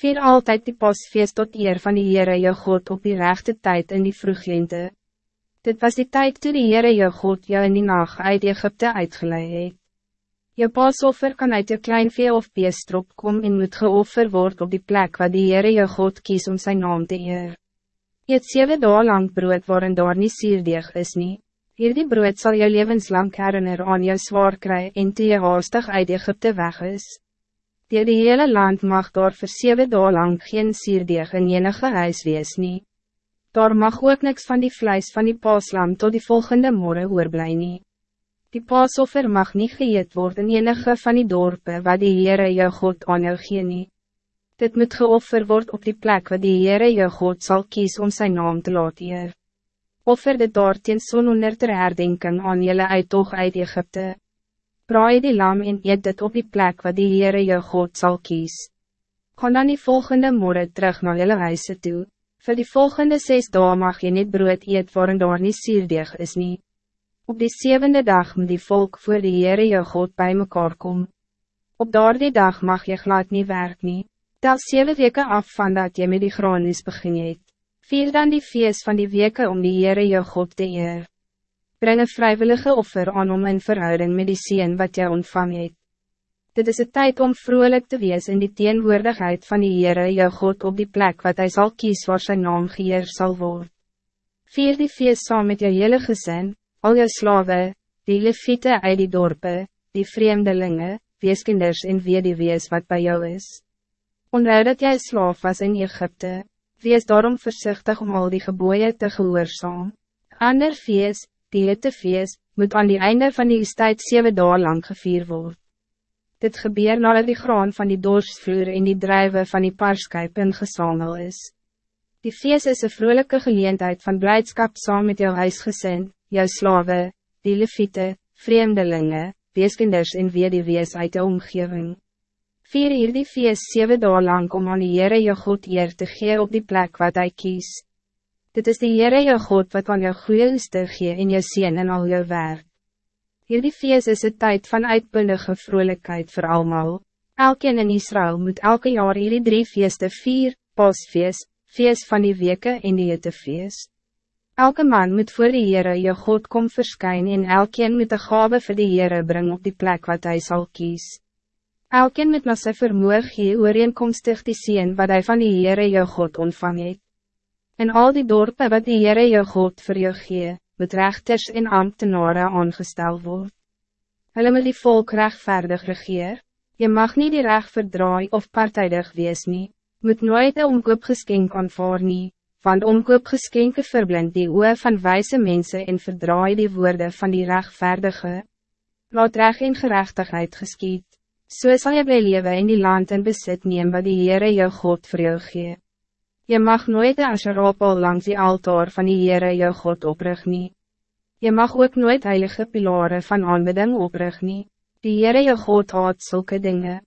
Vier altijd die pasfeest tot eer van die Heere jou God op die rechte tijd in die vroeglente. Dit was die tijd toen die Heere jou God jou in die nacht uit Egypte uitgeleid het. Jou pasoffer kan uit jou klein vee of beestrop kom en moet geoffer word op die plek waar die Heere jou God kies om zijn naam te eer. Eet zeven dagen lang brood waarin daar nie sierdeeg is nie. Hierdie brood zal jou levenslang herinner aan jou zwaar kry en toe jy haastig uit Egypte weg is. Die, die hele land mag daar vir 7 dagen lang geen sierdeeg in enige huis wees nie. Daar mag ook niks van die vlijs van die paaslam tot die volgende morgen oorblij nie. Die paasoffer mag niet geëet worden in enige van die dorpen waar die Heere jou God aan jou gee nie. Dit moet geoffer worden op die plek waar die Heere jou God zal kiezen om zijn naam te laten eer. Offer dit daar teen son onder ter herdenking aan jylle uittoog uit Egypte braai die lam en eet dit op die plek wat die Heere jou God zal kies. Ga dan die volgende morgen terug naar jylle huise toe, voor die volgende zes dagen mag je niet brood eet waarin daar nie sierdeeg is nie. Op die zevende dag moet die volk voor die Heere jou God bij mekaar kom. Op die dag mag je glad niet werk nie, tel zeven weken af van dat je met die granies begin het. Vier dan die feest van die weken om die Heere jou God te eer breng een vrijwillige offer aan om in verhouding met die sien wat jy ontvang het. Dit is het tijd om vrolijk te wees in die teenwoordigheid van die Heere jou God op die plek wat hij zal kies waar zijn naam geëer zal worden. Vier die feest saam met jou hele gezin, al jou slaven, die leviete uit die dorpen, die vreemdelingen, weeskinders en wie die wees wat bij jou is. Onthou dat jy slaaf was in Egypte, wees daarom voorzichtig om al die geboeien te gehoorzaam. Ander feest, die hitte feest, moet aan die einde van die tijd zeven dagen lang gevierd worden. Dit gebeur nadat die graan van die dorsvloer en die drijven van die parskuip ingesamel is. Die feest is een vrolijke geleentheid van blijdschap saam met jou huisgezin, jou slaven, die leviete, vreemdelingen, weeskinders en weer die wees uit de omgeving. Vier hier die feest zeven dagen lang om aan die Heere jou God eer te gee op die plek wat hij kiest. Dit is die Heere jou God wat aan jou goeie gee en jou sien en al jou werk. Hierdie feest is een tijd van uitbundige vrolijkheid voor allemaal. Elkeen in Israël moet elke jaar hierdie drie feesten vier, pasfeest, feest van die weke en die feest. Elke man moet voor die Heere jou God kom verskyn en elkeen moet een gave vir die Heere bring op die plek wat hij zal kies. Elkeen moet na sy vermoeg gee ooreenkomstig die sien wat hij van die Heere jou God ontvang het. In al die dorpen wat die Heere jou God voor jou gee, moet rechters en ambtenaren aangestel word. Hulle moet die volk rechtvaardig regeer, je mag niet die recht verdraai of partijdig wees nie, moet nooit een omkoopgeskenk aanvaar nie, want omkoopgeskenke verblind die oe van wijze mensen en verdraai die woorden van die rechtvaardige. Laat recht en gerechtigheid geskiet, so sal jy by lewe in die land en besit neem wat die Heere jou God voor jou gee. Je mag nooit de asheropel langs die altaar van die Heere jou God oprig nie. Je mag ook nooit heilige pilaren van aanbidding oprig nie. Die Heere jou God haat zulke dingen.